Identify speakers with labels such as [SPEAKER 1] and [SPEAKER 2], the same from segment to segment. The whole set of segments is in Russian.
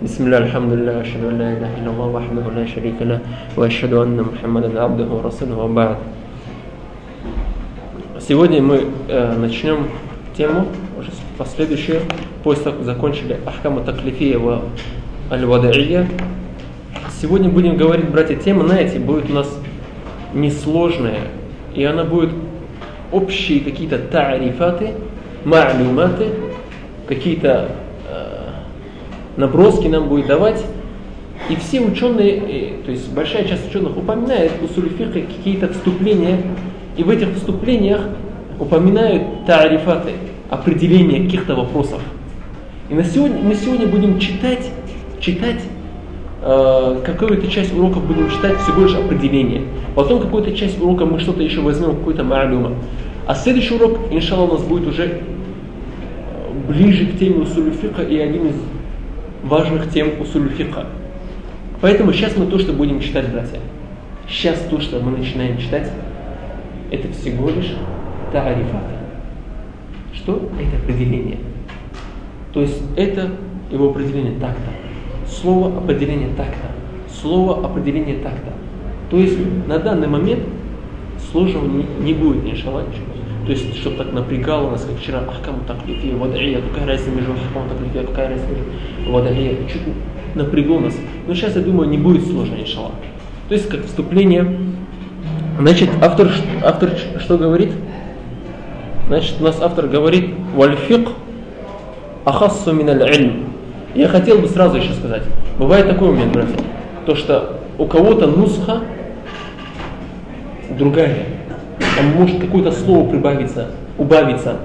[SPEAKER 1] بسم الله الحمد لله أشهد أن لا إله إلا الله وحده لا شريك له وأشهد أن محمدا عبده ورسوله وبعد Сегодня мы э, начнем тему, уже последующую, после закончили Ахкама Таклифия в Аль-Вадаия. Сегодня будем говорить, братья, тема, знаете, будет у нас несложная, и она будет общие какие-то тарифаты, маалюматы, какие-то наброски нам будет давать. И все ученые, э, то есть большая часть ученых упоминает у сульфика какие-то вступления, и в этих вступлениях упоминают тарифаты, определения каких-то вопросов. И на сегодня, мы сегодня будем читать, читать э, какую-то часть уроков будем читать всего лишь определение. Потом какую-то часть урока мы что-то еще возьмем, какой-то ма'люма. А следующий урок, иншалла, у нас будет уже ближе к теме усулюфика и один из важных тем усулюфика. Поэтому сейчас мы то, что будем читать, братья. Сейчас то, что мы начинаем читать, это всего лишь тарифаты. Что? Это определение. То есть это его определение так-то. Слово определение так-то. Слово определение так-то. То есть на данный момент сложного не, не будет, иншаллах, то есть, чтобы так напрягало нас, как вчера, ахкаму таклифия, вад'ия, какая разница между ахкаму таклифия, какая разница между вад'ия, чуть напрягло нас. Но сейчас, я думаю, не будет сложно, иншаллах. То есть, как вступление. Значит, автор, автор что говорит? Значит, у нас автор говорит, вальфик ахассу миналь. Я хотел бы сразу еще сказать, бывает такой момент, братья, то, что у кого-то нусха другая, там может какое-то слово прибавиться, убавиться.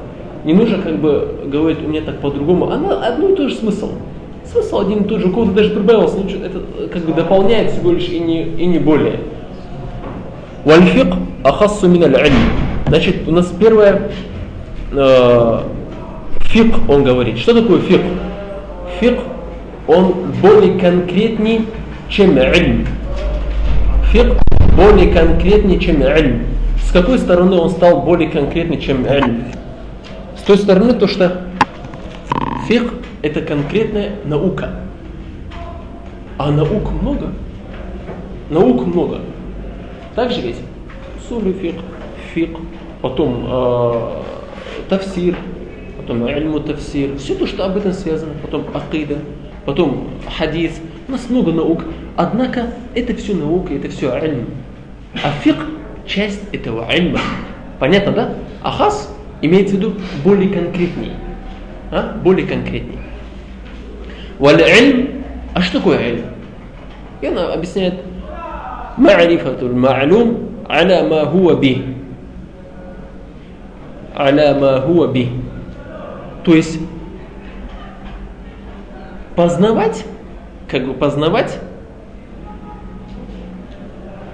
[SPEAKER 1] Не нужно как бы говорить у меня так по-другому. Она одно и тот же смысл. Смысл один и тот же. У кого-то даже прибавился, лучше это как бы дополняет всего лишь и не, и не более. Вальфик ахассу миналь Значит, у нас первое э, фик, он говорит. Что такое фик? Фик, он более конкретней, чем ильм. Фик более конкретнее, чем ильм какой стороны он стал более конкретный, чем эль? С той стороны, то что фих это конкретная наука. А наук много. Наук много. Так же ведь? Сулю фик, фик, потом э, тафсир, потом ильму тафсир. Все то, что об этом связано. Потом акида, потом хадис. У нас много наук. Однако это все наука, это все ильм. А фик часть этого ильма. Понятно, да? Ахас имеется в виду более конкретней. А? Более конкретней. Валь ильм, а что такое ильм? И она объясняет, ма'рифатул ма'лум аля ма хуа би. Аля ма хуа би. То есть, познавать, как бы познавать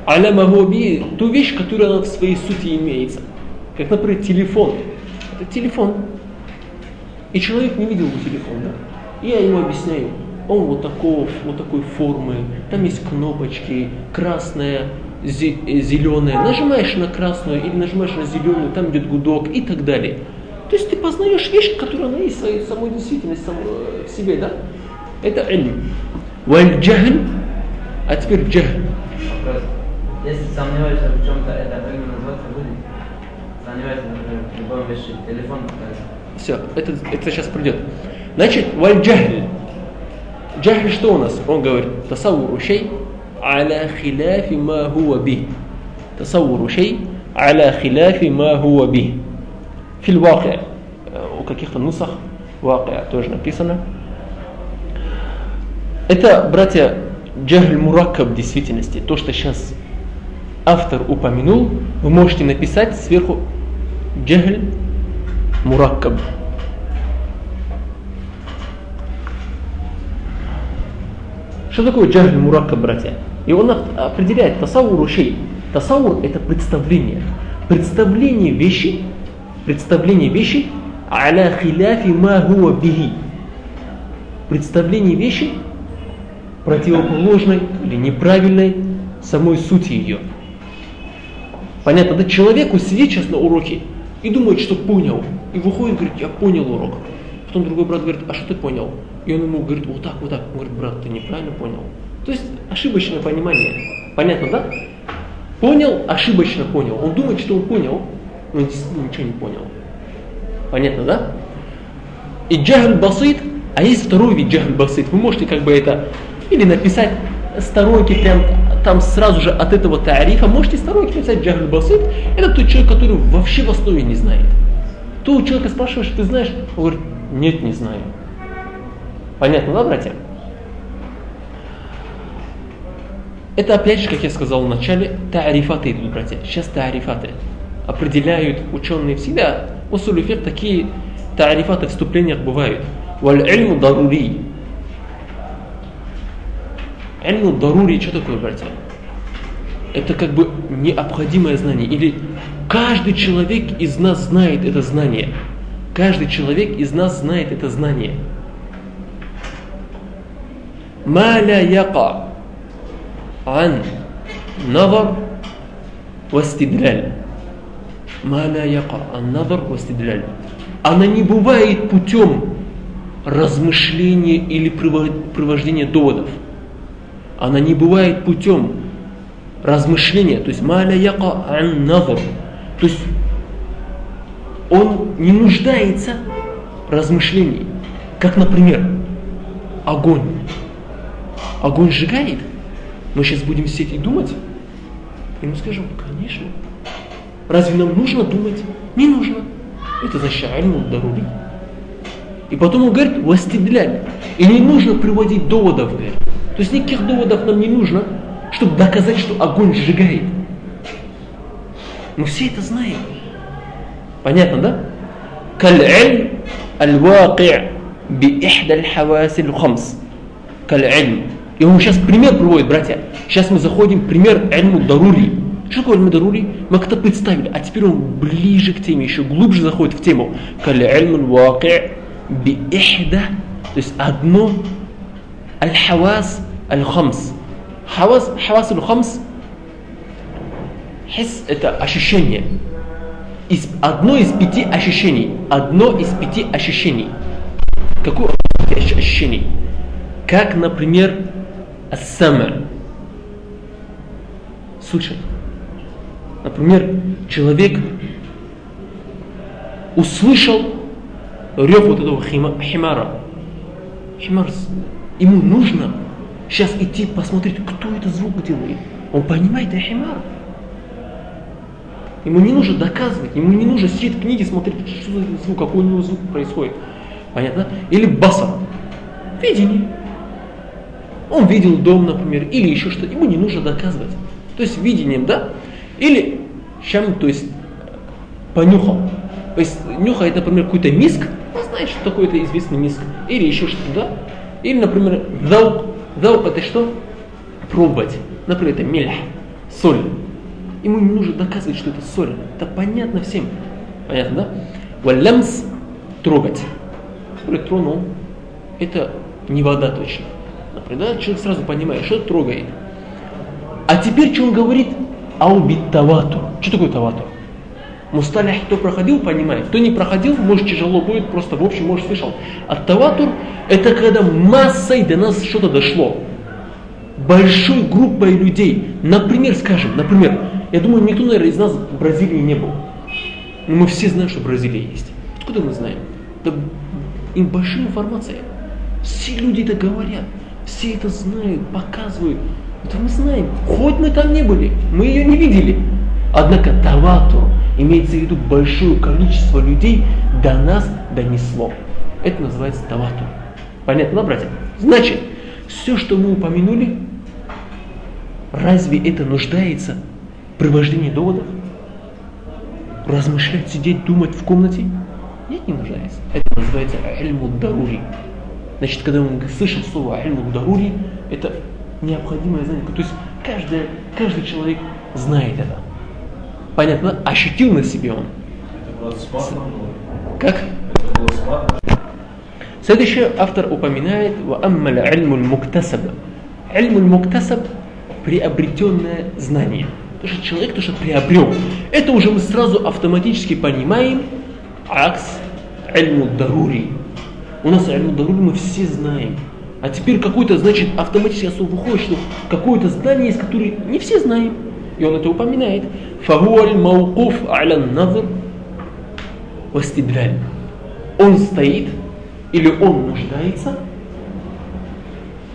[SPEAKER 1] аля магоби, ту вещь, которая она в своей сути имеется. Как, например, телефон. Это телефон. И человек не видел его телефон, да? И я ему объясняю, он вот такого, вот такой формы, там есть кнопочки, красная, зеленая. Нажимаешь на красную или нажимаешь на зеленую, там идет гудок и так далее. То есть ты познаешь вещь, которая она есть в самой действительности, сам, в себе, да? Это ильм. Валь джахль, а теперь джахль.
[SPEAKER 2] Если сомневаешься в чем-то, это как называться будет? Сомневаешься, например, в любом вещи, телефон
[SPEAKER 1] Все, это, это сейчас придет. Значит, валь джахль. Джахль что у нас? Он говорит, тасаввуру шей аля хиляфи ма хуа би. Тасаввуру шей аля хиляфи ма хуа би. Филь вакия. У каких-то нусах вакия тоже написано. Это, братья, джахль мураккаб в действительности. То, что сейчас автор упомянул, вы можете написать сверху джахль мураккаб. Что такое джахль мураккаб, братья? И он определяет тасаур ушей. Тасаур это представление. Представление вещи, представление вещи аля хиляфи ма хуа бихи. Представление вещи противоположной или неправильной самой сути ее. Понятно, да человеку сидит сейчас на уроке и думает, что понял. И выходит, говорит, я понял урок. Потом другой брат говорит, а что ты понял? И он ему говорит, вот так, вот так. Он говорит, брат, ты неправильно понял. То есть ошибочное понимание. Понятно, да? Понял, ошибочно понял. Он думает, что он понял, но действительно ничего не понял. Понятно, да? И джахль басит, а есть второй вид джахль басит. Вы можете как бы это или написать сторонки прям там сразу же от этого тарифа, можете сторонки написать джахль басит. Это тот человек, который вообще в основе не знает. То у человека спрашиваешь, ты знаешь? Он говорит, нет, не знаю. Понятно, да, братья? Это опять же, как я сказал в начале, тарифаты идут, братья. Сейчас тарифаты определяют ученые всегда. У сулюфик такие тарифаты вступлениях бывают. Валь-ильму. Эльму дарури, что такое, братья? Это как бы необходимое знание. Или каждый человек из нас знает это знание. Каждый человек из нас знает это знание. Маля яка ан навар вастидляль. Маля яка ан навар вастидляль. Она не бывает путем размышления или привождения доводов. Она не бывает путем размышления, то есть маля яка ан. То есть он не нуждается в размышлении. Как, например, огонь. Огонь сжигает, мы сейчас будем сидеть и думать? И мы скажем, конечно. Разве нам нужно думать? Не нужно. Это альму дарури. И потом он говорит, вастидляль. И не нужно приводить доводов, говорит. То есть никаких доводов нам не нужно, чтобы доказать, что огонь сжигает. Мы все это знаем. Понятно, да? كالعلم الواقع بإحدى الحواس الخمس كالعلم и он сейчас пример приводит, братья. Сейчас мы заходим, пример Эльму Дарури. Что такое Эльму Дарури? Мы как-то представили, а теперь он ближе к теме, еще глубже заходит в тему. Кали Эльму Ваки би ихда, то есть одно Аль-Хавас Аль-Хамс. Хавас, хавас Аль-Хамс Хис – это ощущение. Из, одно из пяти ощущений. Одно из пяти ощущений. Какое ощущение? Как, например, ассама. Слышать. Например, человек услышал рев вот этого химара. Химар, ему нужно сейчас идти посмотреть, кто это звук делает. Он понимает, это химар. Ему не нужно доказывать, ему не нужно сидеть в книге, смотреть, что за звук, какой у него звук происходит. Понятно? Или басар. Видение. Он видел дом, например, или еще что-то. Ему не нужно доказывать. То есть видением, да? Или чем, то есть понюхал. То есть нюхает, например, какой-то миск, он знает, что такое это известный миск. Или еще что-то, да? Или, например, заук. Заук это что? Пробовать. Например, это мельх, соль. Ему не нужно доказывать, что это соль. Это понятно всем. Понятно, да? Валямс трогать. Который тронул, это не вода точно. Да? Человек сразу понимает, что трогает. А теперь, что он говорит? Аубит таватур. Что такое таватур? Мусталях, кто проходил, понимает. Кто не проходил, может тяжело будет, просто в общем, может слышал. А таватур это когда массой до нас что-то дошло. Большой группой людей. Например, скажем, например, я думаю, никто, наверное, из нас в Бразилии не был. Но мы все знаем, что Бразилия есть. Откуда мы знаем? Это им большая информация. Все люди это говорят. Все это знают, показывают. Это мы знаем. Хоть мы там не были, мы ее не видели. Однако таватур, имеется в виду большое количество людей, до нас донесло. Это называется таватур. Понятно, братья? Значит, все, что мы упомянули, разве это нуждается в привождении доводов? Размышлять, сидеть, думать в комнате? Нет, не нуждается. Это называется альму дарури. Значит, когда он слышал слово альму дарури, это необходимое знание. То есть каждый, каждый человек знает это понятно, ощутил на себе он. Как? Следующий автор упоминает «Вааммал альмул муктасаб». Альмул муктасаб – приобретенное знание. То, что человек то, что приобрел. Это уже мы сразу автоматически понимаем акс альму дарури. У нас альму дарури мы все знаем. А теперь какое-то значит, автоматически особо выходит, что какое-то знание есть, которое не все знаем. И он это упоминает. Фагуаль маукуф аля назр вастидляль. Он стоит или он нуждается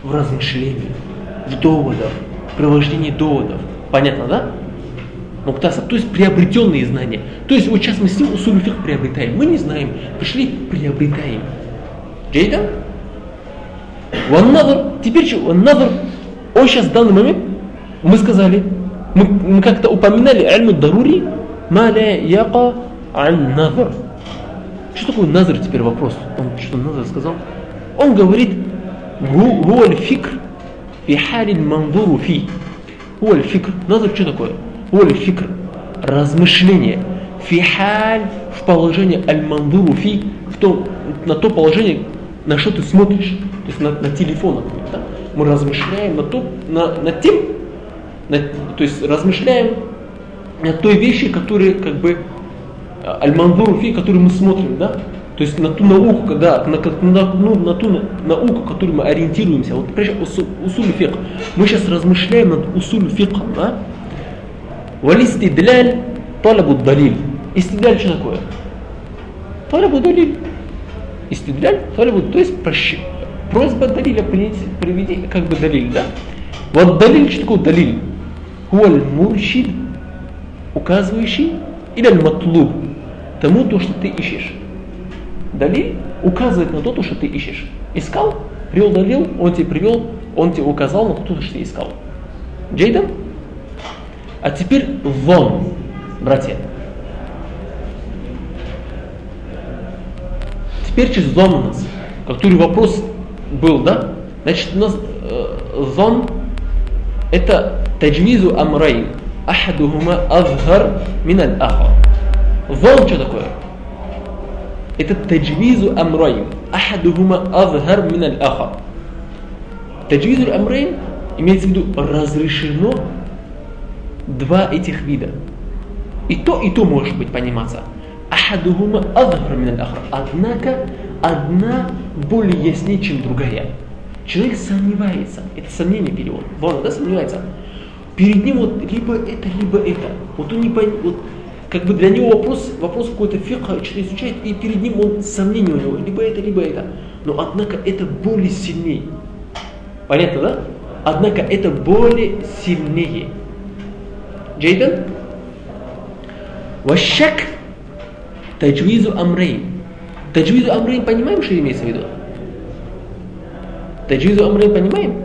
[SPEAKER 1] в размышлении, в доводах, в провождении доводов. Понятно, да? Муктасаб, то есть приобретенные знания. То есть вот сейчас мы с ним усулю фих приобретаем. Мы не знаем, пришли, приобретаем. Джейда? Ваннадр, теперь что? Ваннадр, он сейчас в данный момент, мы сказали, мы, как-то упоминали альму дарури, маля яка ан надр. Что такое назр теперь вопрос? Он что назр сказал? Он говорит, гуаль фикр фи халин мандуру фи. Гуаль фикр. Назр что такое? Гуаль фикр. Размышление. Фи халь в положении аль-мандуру фи, в том, на то положение, на что ты смотришь, то есть на, на телефон, например, да? мы размышляем на, то, на, на тем, то есть размышляем над той вещи, которые как бы аль-мандуру фи, которую мы смотрим, да? То есть на ту науку, да, на, на, ну, на ту науку, которую мы ориентируемся. Вот, усуль фиq. Мы сейчас размышляем над усуль фиq, да? Валистидляль талабу далиль. Истидляль что такое? Талабу далиль. Истидляль, талабу, то есть прощ... просьба далиля приведи как бы далиль, да? Вот далиль, что такое далиль? Хуаль муршид, указывающий, или аль-матлуб, тому то, что ты ищешь. Далиль указывает на то, то, что ты ищешь. Искал, привел далил, он тебе привел, он тебе указал на то, что ты искал. Джейдан? А теперь вон, братья. Теперь через ظن у нас, который вопрос был, да? Значит, у нас э, ظن это تجويز أمرين. أحدهما أظهر من الآخر. ظن что такое? Это تجويز أمرين. أحدهما أظهر من الآخر. تجويز أمرين имеется в виду разрешено два этих вида. И то, и то может быть пониматься. Ахадухума азхар мин аль-ахар. Однако одна более яснее, чем другая. Человек сомневается. Это сомнение перевод. Вон, да, сомневается. Перед ним вот либо это, либо это. Вот он не поймет, вот как бы для него вопрос, вопрос какой-то фиха, что-то изучает, и перед ним он сомнение у него, либо это, либо это. Но однако это более сильнее. Понятно, да? Однако это более сильнее. جيدا? والشك تجويز أمرين. تجويز أمرين понимаем, что имеется в виду? تجويز أمرين понимаем?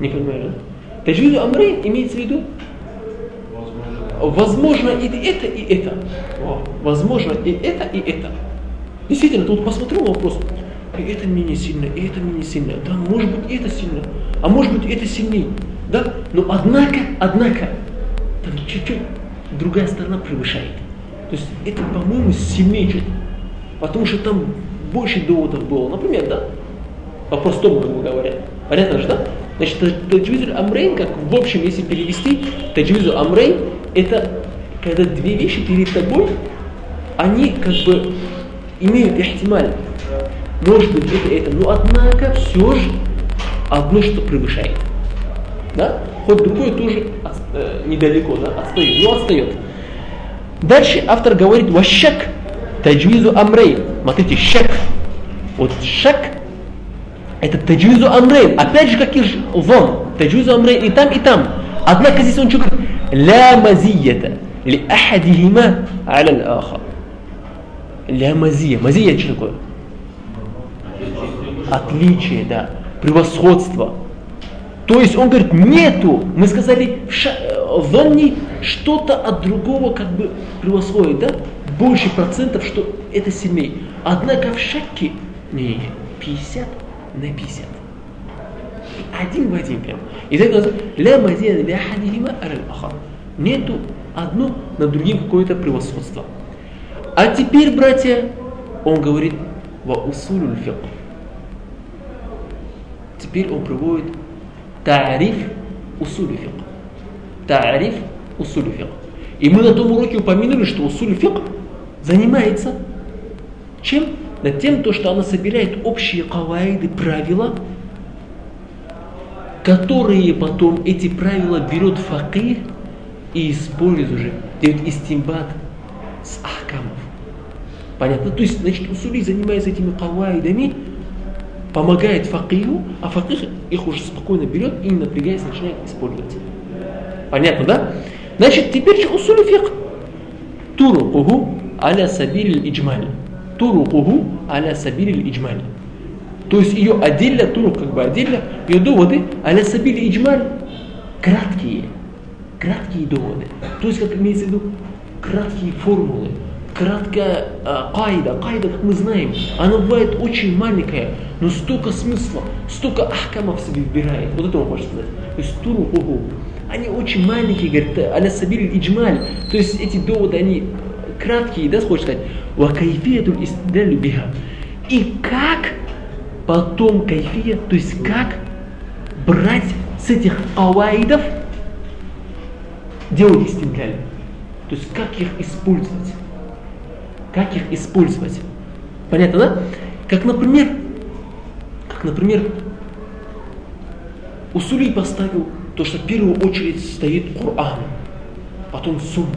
[SPEAKER 1] Не понимаешь, да? تجويز أمرين имеется в виду возможно и это, и это. Возможно и это, и это. Действительно, тут посмотрел вопрос. И это менее сильно, и это менее сильно. Да, может быть, это сильно, а может быть, это сильнее. Да? Но однако, однако, там чуть-чуть другая сторона превышает. То есть это, по-моему, сильнее чуть. Потому что там больше доводов было. Например, да? По-простому, грубо говоря. Понятно же, да? Значит, таджвизу амрейн, как в общем, если перевести, таджвизу амрейн, это когда две вещи перед тобой, они как бы имеют ихтималь. Может быть, это это, но однако все же одно что превышает. Да? Хоть другое тоже э, недалеко, да, отстоит, но отстает. Дальше автор говорит, ващак таджвизу амрейн. Смотрите, шак. Вот шак это таджизу Амрей, Опять же, как вон Таджизу Амрей и там, и там. Однако здесь он что говорит? Ля мазията. Ли ахадихима аля аха. Ля мазия. Мазия что такое? Отличие, да. Превосходство. То есть он говорит, нету. Мы сказали, в Ванни что-то от другого как бы превосходит, да? Больше процентов, что это сильнее. Однако в шаке, не, 50 на 50. Один в один прям. И так ля мазия ля хадихима. Нету одно на другим какое-то превосходство. А теперь, братья, он говорит, ва усулюль. Теперь он приводит тариф усулю. Тариф усулю. И мы на том уроке упомянули, что усулю занимается чем? Над тем, то, что она собирает общие кавайды, правила, которые потом эти правила берет факих и использует уже, дает استنباط с أحكام ов. Понятно? То есть, значит, أصولي занимается этими кавайдами, помогает факиху, а факих их уже спокойно берет и не напрягаясь начинает использовать. Понятно, да? Значит, теперь أصول الفقه. طرقه على سبيل الإجمال. طرقه على سبيل الإجمال. То есть ее отдельно, турук как бы отдельно, ее доводы аля сабиль иджмаль краткие. Краткие доводы. То есть, как имеется в виду, краткие формулы, краткая э, кайда. Кайда, как мы знаем, она бывает очень маленькая, но столько смысла, столько ахкамов себе вбирает. Вот это хочет сказать. То есть туру. Они очень маленькие, говорит, аля сабиль иджмаль. То есть эти доводы, они краткие, да, хочешь сказать. Ва кайфиятуль истидалю биха. И как потом кайфия, то есть как брать с этих авайдов, делать истингаль. То есть как их использовать. Как их использовать. Понятно, да? Как, например, как, например, Усули поставил то, что в первую очередь стоит Коран, потом Сунна.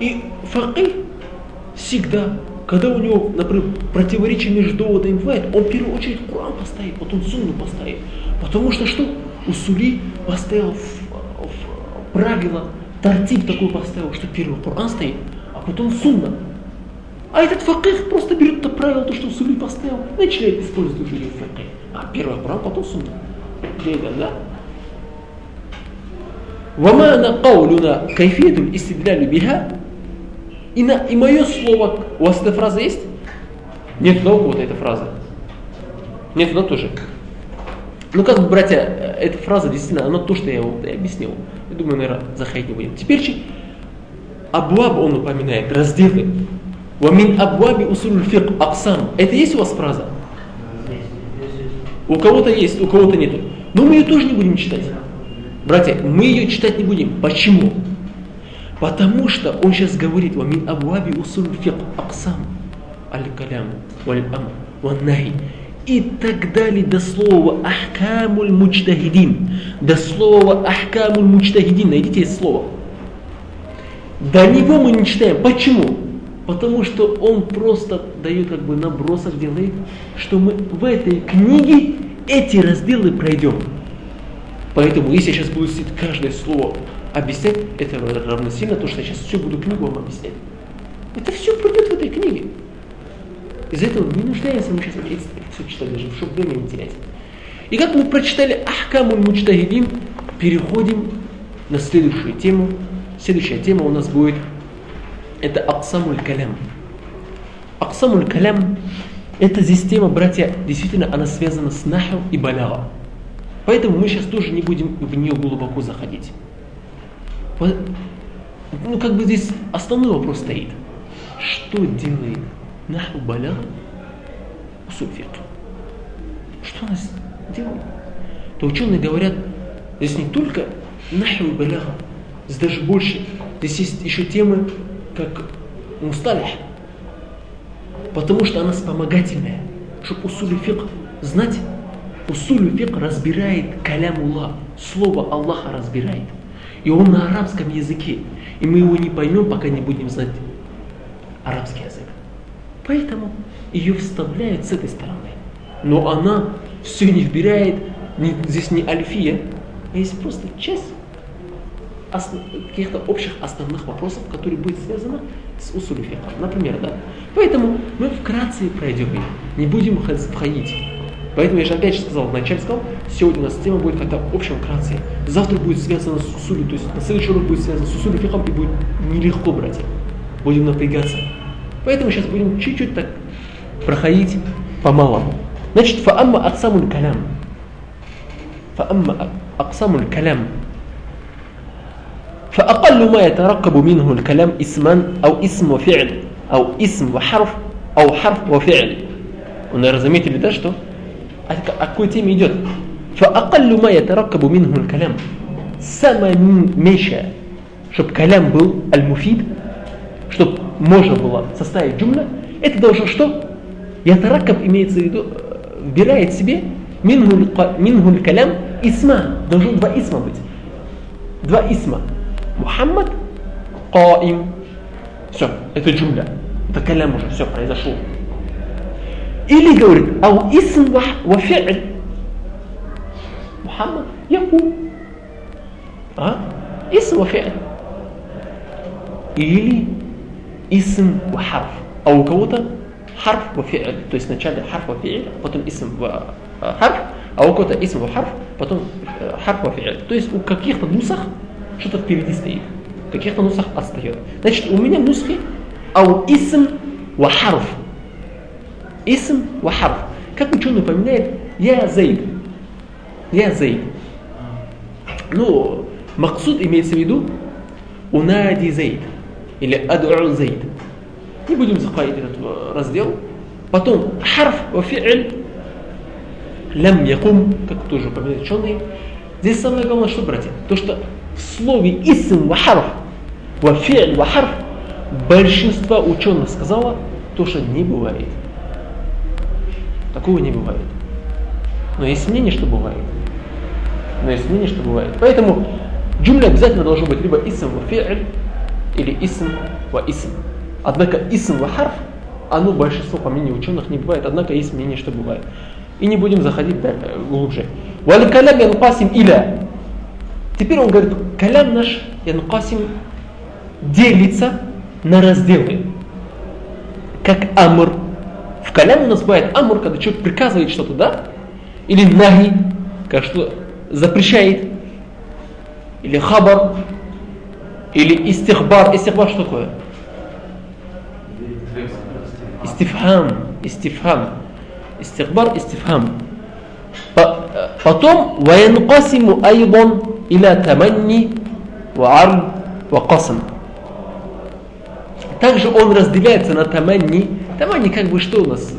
[SPEAKER 1] И факih всегда, когда у него, например, противоречие между доводами бывает, он в первую очередь Коран поставит, потом Сунну поставит. Потому что что? Усули поставил в, в правило, тартиб такой поставил, что первый Коран стоит, а потом Сунна. А этот факих просто берет это правило, то, что Усули поставил, начинает использовать уже ее факих. А первый Коран, потом Сунна. Джейдан, да? Вамана каулюна кайфиетуль истидлялю биха. И, на, и мое слово, у вас эта фраза есть? Нет, да, у кого-то эта фраза. Нет, она тоже. Ну как бы, братья, эта фраза действительно, она то, что я я объяснил. Я думаю, наверное, заходить не будем. Теперь Абуаб он упоминает, разделы. Вамин абуаби усуль фик аксам. Это есть у вас фраза? У кого-то есть, у кого-то нету. Но мы ее тоже не будем читать. Братья, мы ее читать не будем. Почему? Потому что он сейчас говорит, «Вамин абуаби усуль фик аксам аль-калям валь-ам ван-нахи» и так далее до слова ахкамуль мучтахидин. До слова ахкамуль мучтахидин. Найдите слово. До него мы не читаем. Почему? Потому что он просто дает как бы набросок, делает, что мы в этой книге эти разделы пройдем. Поэтому, если я сейчас буду сидеть каждое слово объяснять, это равносильно то, что я сейчас всю буду книгу вам объяснять. Это все пройдет в этой книге. Из-за этого не нуждаемся мы сейчас это все читать, даже чтобы время не терять. И как мы прочитали Ахкамуль Мучтагидин, переходим на следующую тему. Следующая тема у нас будет это Аксамуль Калям. Аксамуль Калям эта здесь тема, братья, действительно она связана с Наху и Баляга. Поэтому мы сейчас тоже не будем в нее глубоко заходить. Ну, как бы здесь основной вопрос стоит. Что делает Наху Баляга Усульфик? Что она делает? То ученые говорят, здесь не только Наху и Баляга, здесь даже больше. Здесь есть еще темы, как Мусталих, потому что она вспомогательная. Чтобы усулю фик знать, усулю фик разбирает калямулла, слово Аллаха разбирает. И он на арабском языке. И мы его не поймем, пока не будем знать арабский язык. Поэтому ее вставляют с этой стороны. Но она все не вбирает, не, здесь не альфия, а есть просто часть основ, каких-то общих основных вопросов, которые будут связаны с усулю фиха. Например, да. Поэтому мы вкратце пройдем их, не будем входить. Поэтому я же опять же сказал, вначале сказал, сегодня у нас тема будет как-то общем вкратце. Завтра будет связано с усулю, то есть на следующий урок будет связано с усулю фихом и будет нелегко, братья. Будем напрягаться. Поэтому сейчас будем чуть-чуть так проходить по-малому. Значит, фаамма аксамуль калям. Фаамма аксамуль калям. فأقل ما يتركب منه الكلام اسمان أو اسم وفعل أو اسم وحرف أو حرف وفعل Наверное, заметили, да, что? О, о какой теме идет? فأقل ما يتركب منه الكلام Самое меньшее, чтобы калям был аль-муфид, чтобы можно было составить джумла, это должно что? ятаракаб имеется в виду, э, вбирает в себе мингуль калям исма. Должно два исма быть. Два исма. Мухаммад, Каим. Все, это джумля. Это калям уже, все, произошло. Или говорит, ау исм ва фи'ль. Мухаммад, якум. А? اسم وفعل. Или اسم وحرف. А у кого-то حرف وفعل. То есть вначале حرف وفعل, потом اسم وحرف, а у кого-то اسم وحرف, потом حرف وفعل. То есть у каких-то нусах что-то впереди стоит. В каких-то нусах отстает. Значит, у меня в нусхе أو اسم وحرف. Исм ва харф. Как ученый упоминает, я Зейд. Я Зейд. Ну, Максуд имеется в виду унади Зейд. Или ад'у Зейд. Не будем заходить этот раздел. Потом харф ва фи'ль лям якум, как тоже упоминает ученые. Здесь самое главное, что, братья? То, что в слове исм ва харф, ва фи'ль ва харф большинство ученых сказала то, что не бывает. Такого не бывает. Но есть мнение, что бывает. Но есть мнение, что бывает. Поэтому джумля обязательно должно быть либо исм ва или исм ва исм. Однако исм ва харф, оно большинство по мнению ученых не бывает, однако есть мнение, что бывает. И не будем заходить дальше, глубже. Валь калям янкасим иля. Теперь он говорит, калям наш янкасим делится на разделы. Как амр. В каляме у нас бывает амр, когда человек приказывает что-то, да? Или наги, как что запрещает. Или хабар. Или истихбар. Истихбар что такое? Истифхам. Истифхам. Истихбар, истифхам. Потом وينقسم أيضا إلى تمني وعرض وقسم. Также он разделяется на таманни. Таманни как бы что у нас?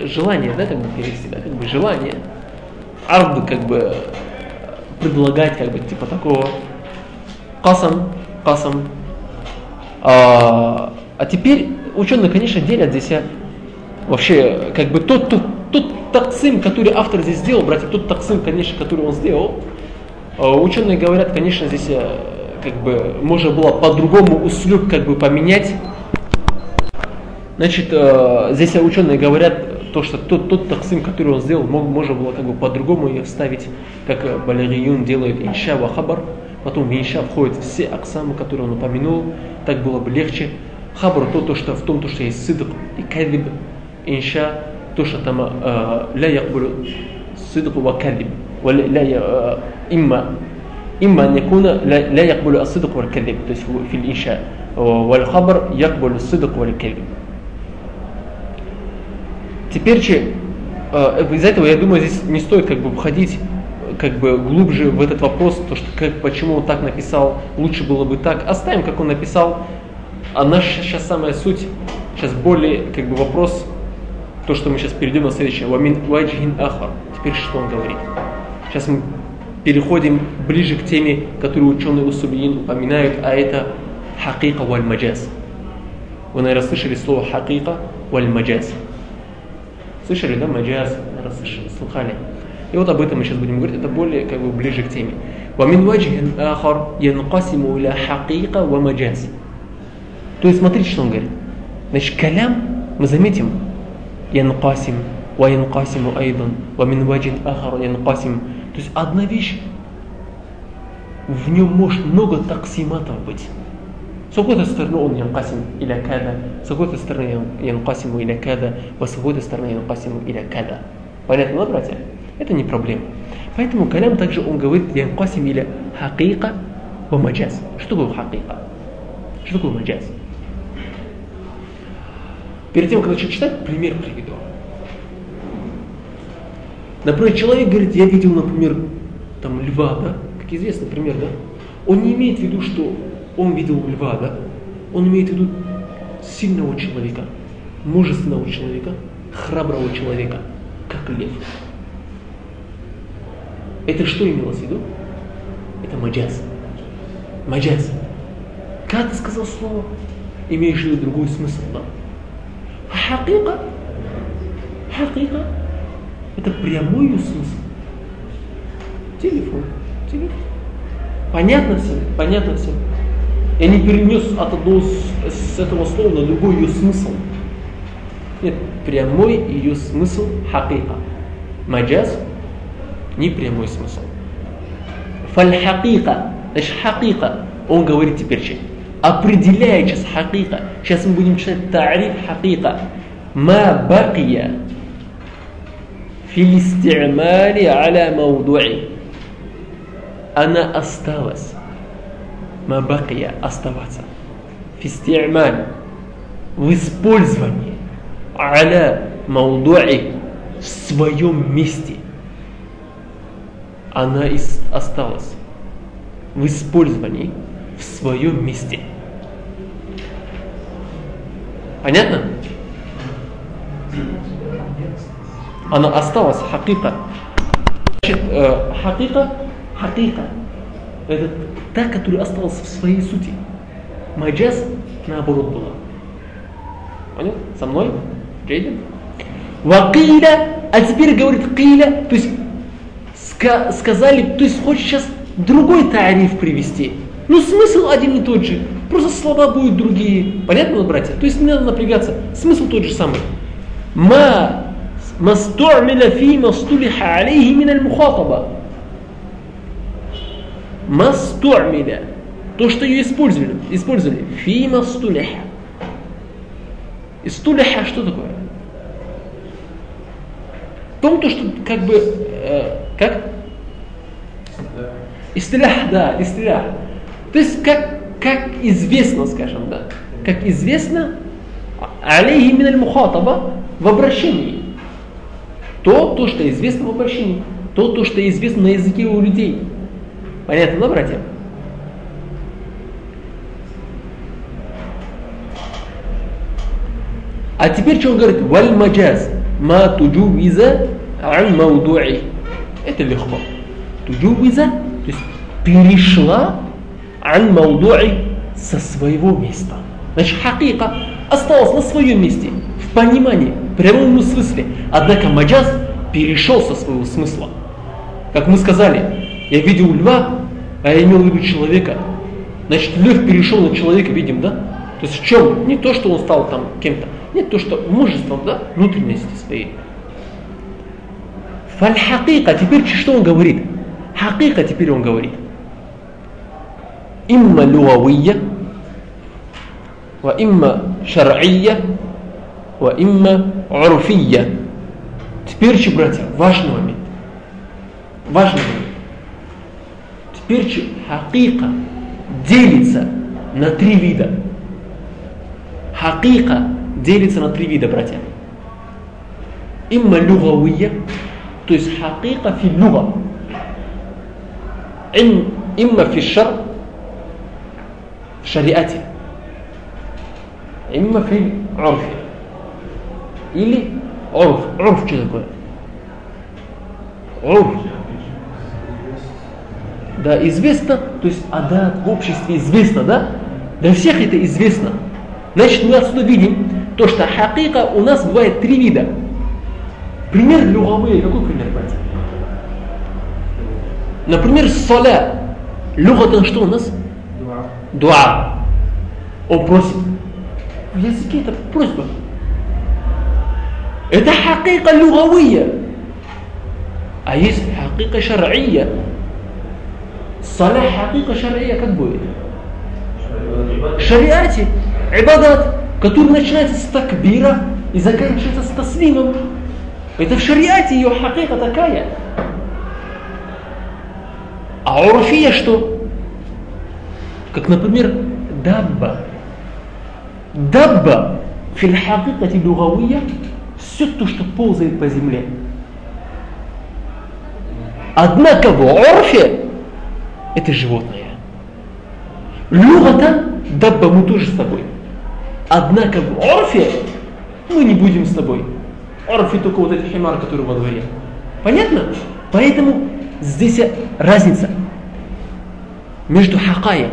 [SPEAKER 1] Желание, да, как бы перевести, да, как бы желание. Арду как бы предлагать, как бы типа такого. Касам, касам. А, а теперь ученые, конечно, делят здесь а, вообще как бы тот, тот, тот таксим, который автор здесь сделал, братья, тот таксим, конечно, который он сделал, а, ученые говорят, конечно, здесь а, как бы можно было по-другому услуг как бы поменять. Значит, э, здесь ученые говорят, то, что тот, тот таксим, который он сделал, мог, можно было как бы по-другому ее вставить, как Балагиюн делает инша ва хабар. Потом в инша входят все аксамы, которые он упомянул. Так было бы легче. Хабар то, то что в том, то, что есть сыдк и кадиб. Инша то, что там ля якбулю сыдк ва кадиб. Имма إما أن يكون لا يقبل الصدق والكذب في الإنشاء والخبر يقبل الصدق والكذب Теперь, э, из этого, я думаю, здесь не стоит как бы входить как бы глубже в этот вопрос, то что как, почему он так написал, лучше было бы так. Оставим, как он написал. А наша сейчас самая суть, сейчас более как бы вопрос, то, что мы сейчас перейдем на следующее. Вамин ваджхин ахар. Теперь что он говорит? Сейчас мы переходим ближе к теме, которую ученые усулиин упоминают, а это хакика валь маджаз. Вы, наверное, слышали слово хакика валь маджаз. Слышали, да, маджаз? Наверное, слышали, слыхали. И вот об этом мы сейчас будем говорить, это более как бы ближе к теме. ومن وجه آخر ينقسم إلى حقيقة ومجاز. То есть смотрите, что он говорит. Значит, калям, мы заметим, янкасим, وينقسم أيضا ومن وجه آخر ينقسم то есть одна вещь, в нем может много таксиматов быть. или када, с какой-то стороны янкасиму или када, а с какой-то стороны янкасиму или када. Понятно, да, братья? Это не проблема. Поэтому калям также он говорит янкасим или хакика ва маджаз. Что такое хакика? Что такое маджаз? Перед тем, как начать читать, пример приведу. Например, человек говорит, я видел, например, там льва, да, как известный пример, да, он не имеет в виду, что он видел льва, да, он имеет в виду сильного человека, мужественного человека, храброго человека, как лев. Это что имелось в виду? Это маджаз. Маджаз. Когда ты сказал слово, имеешь в виду другой смысл, да? Хакика Хакика – это прямой смысл. Телефон. Телефон. Понятно всем? Понятно всем? Я не перенес от одного, с этого слова на другой ее смысл. Нет, прямой ее смысл хакика. Маджаз – не прямой смысл. Фаль-хакика, значит хакика, он говорит теперь что? Определяет сейчас хакика. Сейчас мы будем читать тариф хакика. Ма бакия филистимали аля маудуи. Она осталась мабакия оставаться. Фистиамаль в использовании аля маудуи в своем месте. Она и осталась в использовании в своем месте. Понятно? Она осталась хакика. Значит, э, хакика. Этот та, которая осталась в своей сути. Маджаз наоборот была. Понял? Со мной? Джейден? Вакиля, а теперь говорит киля, то есть ска сказали, то есть хочешь сейчас другой тариф привести. Ну смысл один и тот же, просто слова будут другие. Понятно, братья? То есть не надо напрягаться, смысл тот же самый. Ма масту'мила фи мастулиха алейхи миналь мухатаба масту'миля, то, что ее использовали, использовали, фи мастуляха. Истуляха что такое? В том, то, что как бы, э, как? Истилях, да, истилях. То есть, как, как известно, скажем, да, как известно, алейхи миналь мухатаба в обращении. То, то, что известно в обращении, то, то, что известно на языке у людей – Понятно, да, братья? А теперь что он говорит? Валь маджаз. Ма туджувиза ан маудуи. Это легко. Туджувиза, то есть перешла ан маудуи со своего места. Значит, хакика осталась на своем месте, в понимании, в прямом смысле. Однако маджаз перешел со своего смысла. Как мы сказали, я видел льва, а я имел в виду человека. Значит, лев перешел на человека, видим, да? То есть в чем? Не то, что он стал там кем-то. Нет, то, что мужеством, да, внутренности своей. Фаль-хакика, теперь что он говорит? Хакика теперь он говорит. Имма люгавия, ва имма шар'ия, ва имма урфия. Теперь, братья, важный момент. Важный момент. Теперь, че, хакика делится на три вида. Хакика делится на три вида, братья. Имма люгавия, то есть хакика фи люга. Имма фи шар, в шариате. Имма фи урфе. Или урф. Урф что такое? Урф. Да, известно, то есть адат в обществе известно, да? Для всех это известно. Значит, мы отсюда видим, то, что хакика у нас бывает три вида. Пример люгавые, какой пример, братья? Например, соля. Люгатан что у нас? Дуа. О, просим. В языке это просьба. Это хакика люгавия. А есть хакика шар'ия. Салях хакика шария как будет? Шариате ибадат, который начинается с такбира и заканчивается с таслимом. Это в шариате ее хакика такая. А урфия что? Как, например, дабба. Дабба фильхакикати лугавия все то, что ползает по земле. Однако в орфе это животное. Люгата дабба мы тоже с тобой. Однако в орфе мы не будем с тобой. Орфе только вот этот химар, который во дворе. Понятно? Поэтому здесь разница между хакаик.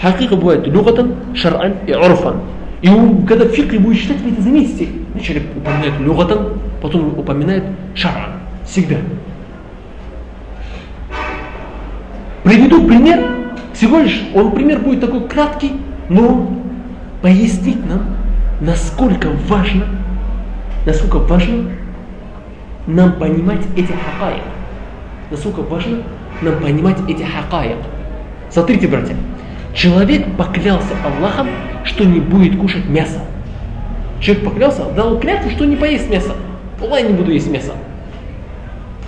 [SPEAKER 1] Хакика бывает люгатан, шар'ан и орфан. И когда фикри будет читать, вы это заметите. Вначале упоминает люгатан, потом упоминает шаран. Всегда. Приведу пример, всего лишь, он пример будет такой краткий, но пояснит нам, насколько важно, насколько важно нам понимать эти хакаик. Насколько важно нам понимать эти хакаик. Смотрите, братья, человек поклялся Аллахом, что не будет кушать мясо. Человек поклялся, дал клятву, что не поест мясо. Аллах, не буду есть мясо.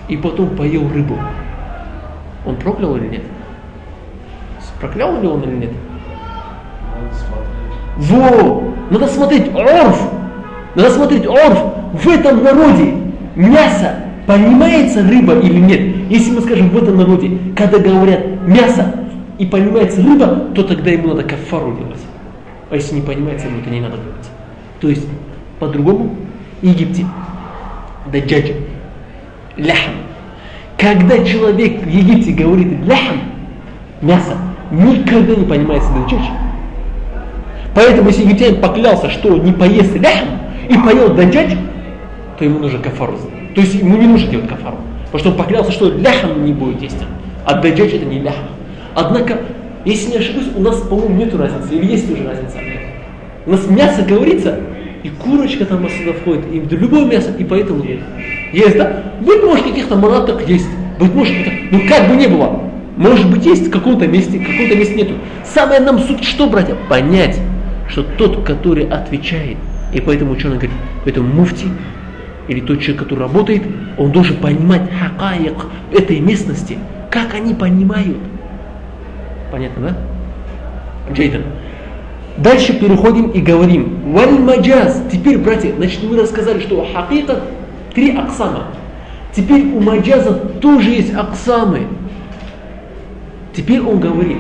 [SPEAKER 1] И потом поел рыбу. Он проклял или нет? Проклял ли он или нет? Во! Надо смотреть орф! Надо смотреть орф! В этом народе мясо понимается рыба или нет? Если мы скажем в этом народе, когда говорят мясо и понимается рыба, то тогда ему надо кафару делать. А если не понимается, ему это не надо делать. То есть, по-другому, Египте, даджадж, ляхм. Когда человек в Египте говорит ляхм, мясо, никогда не понимается даджадж. Поэтому, если египтянин поклялся, что не поест ляхм и поел даджадж, то ему нужно кафару То есть ему не нужно делать кафару. Потому что он поклялся, что ляхм не будет есть. А даджадж это не ляхм. Однако, если не ошибусь, у нас, по-моему, нет разницы. Или есть тоже разница? У нас мясо говорится, и курочка там сюда входит, и любое мясо, и поэтому есть, да? Быть может, каких-то манаток есть, быть может, ну как бы не было, может быть, есть в каком-то месте, в каком-то месте нету. Самое нам суть что, братья? Понять, что тот, который отвечает, и поэтому ученый говорит, поэтому муфти, или тот человек, который работает, он должен понимать хакаек этой местности, как они понимают. Понятно, да? Джейден. Дальше переходим и говорим. Валь маджаз. Теперь, братья, значит, мы рассказали, что у хакита три аксама. Теперь у маджаза тоже есть аксамы. Теперь он говорит,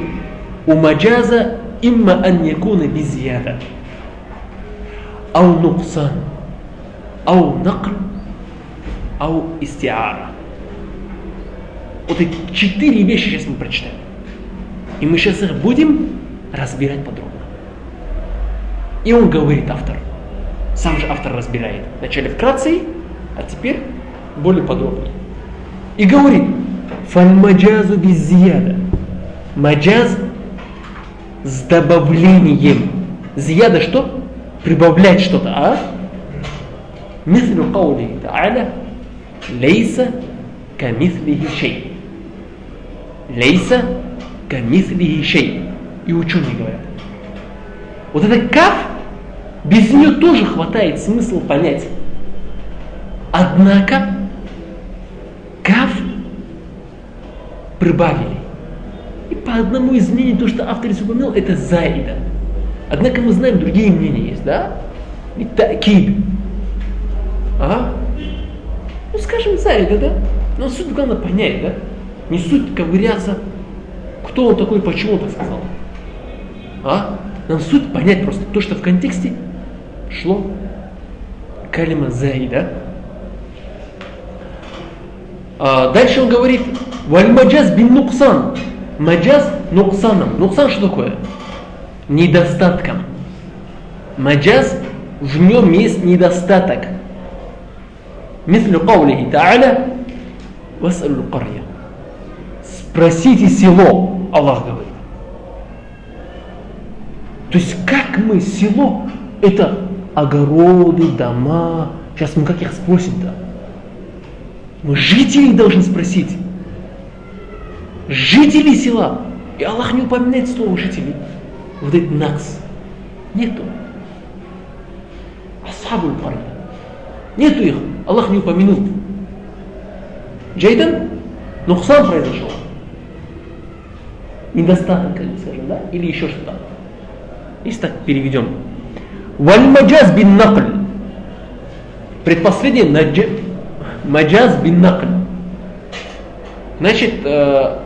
[SPEAKER 1] у маджаза имма ан якуна безьяда, ау нуксан, ау накр, ау истиара. Вот эти четыре вещи сейчас мы прочитаем. И мы сейчас их будем разбирать подробно. И он говорит, автор. Сам же автор разбирает. Вначале вкратце, а теперь более подробно. И говорит, фальмаджазу без зияда. Маджаз с добавлением. Зияда что? Прибавлять что-то, а? مثل قوله تعالى ليس كمثله شيء ليس كمثله شيء и ученые говорят вот это каф без нее тоже хватает смысла понять. Однако каф прибавили. И по одному из мнений, то, что автор упомянул, это заида. Однако мы знаем, другие мнения есть, да? И такид. Ага. Ну, скажем, заида, да? Но суть главное понять, да? Не суть ковыряться, кто он такой, почему он так сказал. А? Нам суть понять просто то, что в контексте шло калима заида. А дальше он говорит, валь маджаз бин нуксан. Маджаз нуксаном. Нуксан что такое? Недостатком. Маджаз, в нем есть недостаток. مثل قوله تعالى واسألوا القرية спросите село Аллах говорит то есть как мы село это огороды, дома. Сейчас мы как их спросим-то? Мы жителей должны спросить. Жители села. И Аллах не упоминает слово жителей. Вот этот накс. Нету. Асхабу пары. Нету их. Аллах не упомянул. Джейдан? Нухсан произошел. Недостаток, скажем, да? Или еще что-то. Если так переведем. Валь-маджаз бин накль. Предпоследнее надж... маджаз бин накль. Значит, э,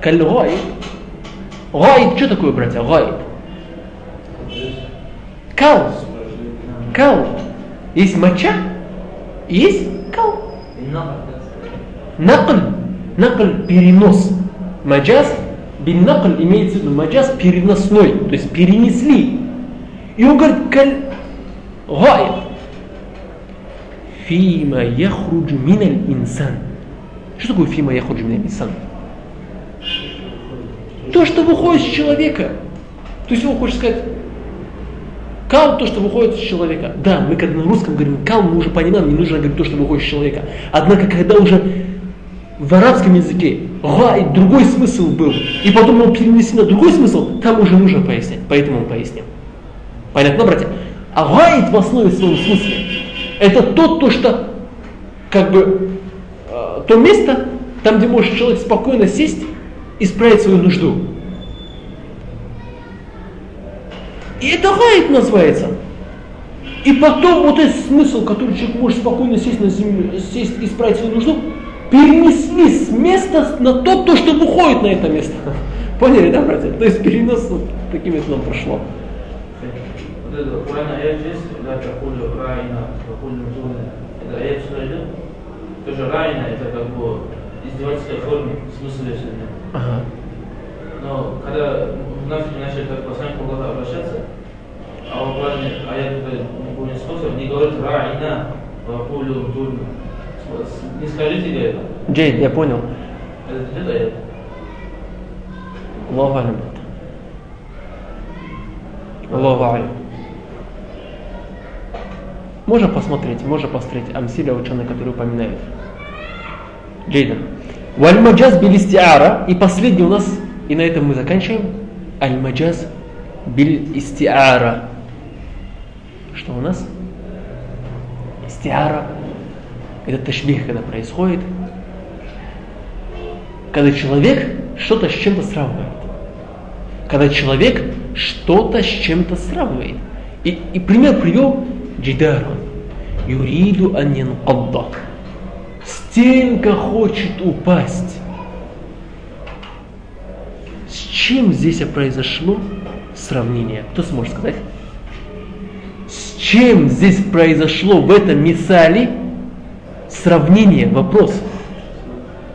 [SPEAKER 1] каль-гайб. Гайб, что такое, братья, гайб? Кал. Кал. Есть моча, есть кал. Накль. Накль перенос. Маджаз бин накль имеется в виду маджаз переносной, то есть перенесли он каль гайб. фима яхруджу миналь инсан. Что такое фима яхруджу миналь инсан? То, что выходит с человека. То есть он хочет сказать, кал то, что выходит из человека. Да, мы когда на русском говорим кал, мы уже понимаем, не нужно говорить то, что выходит из человека. Однако, когда уже в арабском языке га и другой смысл был, и потом его перенесли на другой смысл, там уже нужно пояснять. Поэтому он пояснил. Понятно, братья? А гаит в основе своем смысле это то, то что как бы э, то место, там, где может человек спокойно сесть, исправить свою нужду. И это гайд называется. И потом вот этот смысл, который человек может спокойно сесть на землю, сесть и исправить свою нужду, перенесли с места на то, то, что выходит на это место. Поняли, да, братья? То есть перенос вот таким методом прошло.
[SPEAKER 2] Это Курана аят здесь, да, такую райна, такую это аят сюда идет. Тоже райна, это как бы издевательской форме, смысл нет.
[SPEAKER 1] Ага.
[SPEAKER 2] Но когда нафиг начали так посланнику Аллаха обращаться, а в Коране аят не помню способ, не говорит райна, вакулю дурна. Не скажите ли это?
[SPEAKER 1] Джейд, я понял.
[SPEAKER 2] Это это аят.
[SPEAKER 1] Аллаху алям. Аллаху алям. Можно посмотреть, можно посмотреть Амсиля ученые, которые упоминают. Джейдан. Валь-маджаз. И последний у нас, и на этом мы заканчиваем. Аль-маджаз. Что у нас? Истиара. Это ташбих, когда происходит. Когда человек что-то с чем-то сравнивает. Когда человек что-то с чем-то сравнивает. И, и пример привел Джидарун. Юриду анин кадда. Стенка хочет упасть. С чем здесь произошло сравнение? Кто сможет сказать? С чем здесь произошло в этом мисале сравнение? Вопрос.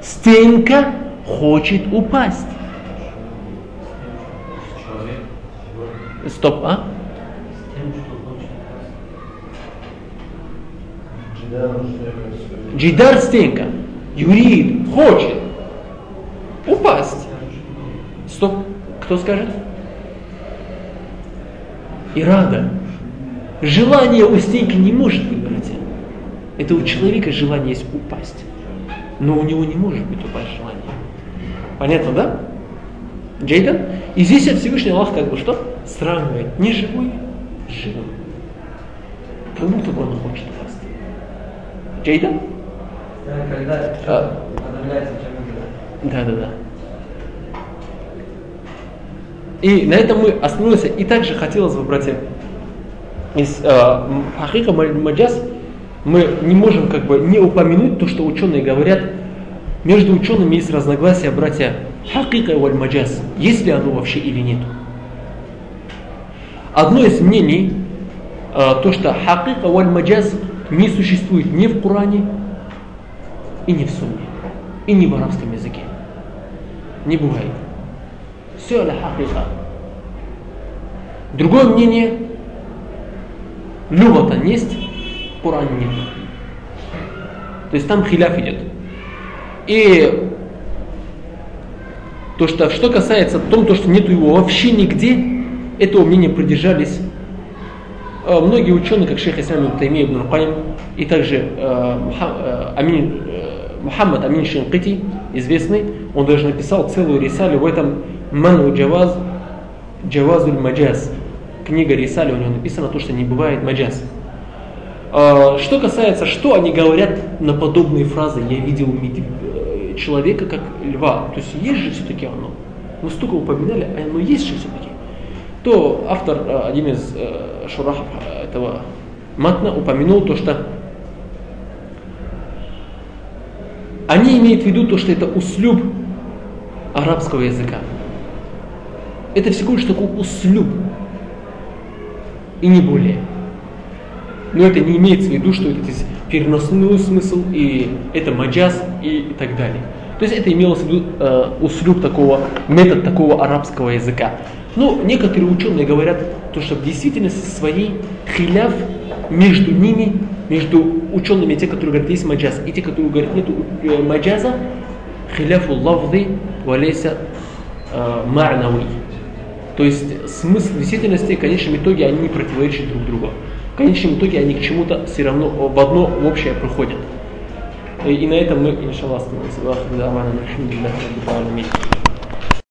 [SPEAKER 1] Стенка хочет упасть. Стоп, а? Джидар стенка. Юрид хочет упасть. Стоп. Кто скажет? Ирада. Желание у стенки не может быть, братья. Это у человека желание есть упасть. Но у него не может быть упасть желание. Понятно, да? Джейдан? И здесь Всевышний Аллах как бы что? Сравнивает неживой с живым. Как будто бы он хочет упасть. А.
[SPEAKER 2] подавляется чем-то.
[SPEAKER 1] Да, да, да. И на этом мы остановились. И также хотелось бы, братья, из э, Хахика Маджаз мы не можем как бы не упомянуть то, что ученые говорят. Между учеными есть разногласия, братья, Хакика и Маджаз. Есть ли оно вообще или нет? Одно из мнений, э, то, что Хакика и Маджаз не существует ни в Коране, и не в Сунне, и не в арабском языке. Не бывает. Все это хакика. Другое мнение, люгатан есть, Коран нет. То есть там хиляф идет. И то, что, что касается том, то, что нету его вообще нигде, этого мнения придержались многие ученые, как шейх Ислам Тайми ибн Кайм, и также э, э, Амин, э, Мухаммад Амин Шинкити, известный, он даже написал целую рисалю в этом Ману Джаваз, Джавазуль Маджаз. Книга рисали у него написано то, что не бывает маджаз. Э, Что касается, что они говорят на подобные фразы, я видел э, человека как льва, то есть есть же все-таки оно. Мы столько упоминали, а оно есть же все-таки. То автор, э, один из э, шурахов э, этого матна упомянул то, что они имеют в виду то, что это услюб арабского языка. Это всего лишь такой услюб. И не более. Но это не имеется в виду, что это переносной смысл, и это маджаз, и так далее. То есть это имелось в виду э, услюб такого, метод такого арабского языка. Но некоторые ученые говорят, то, что в действительности своей хиляф между ними между учеными, те, которые говорят, есть маджаз, и те, которые говорят, нет э, маджаза, хиляфу лавды валейса э, ма'науи. То есть смысл действительности в конечном итоге они не противоречат друг другу. В конечном итоге они к чему-то все равно в одно общее приходят. И на этом мы, иншаллах, остановимся.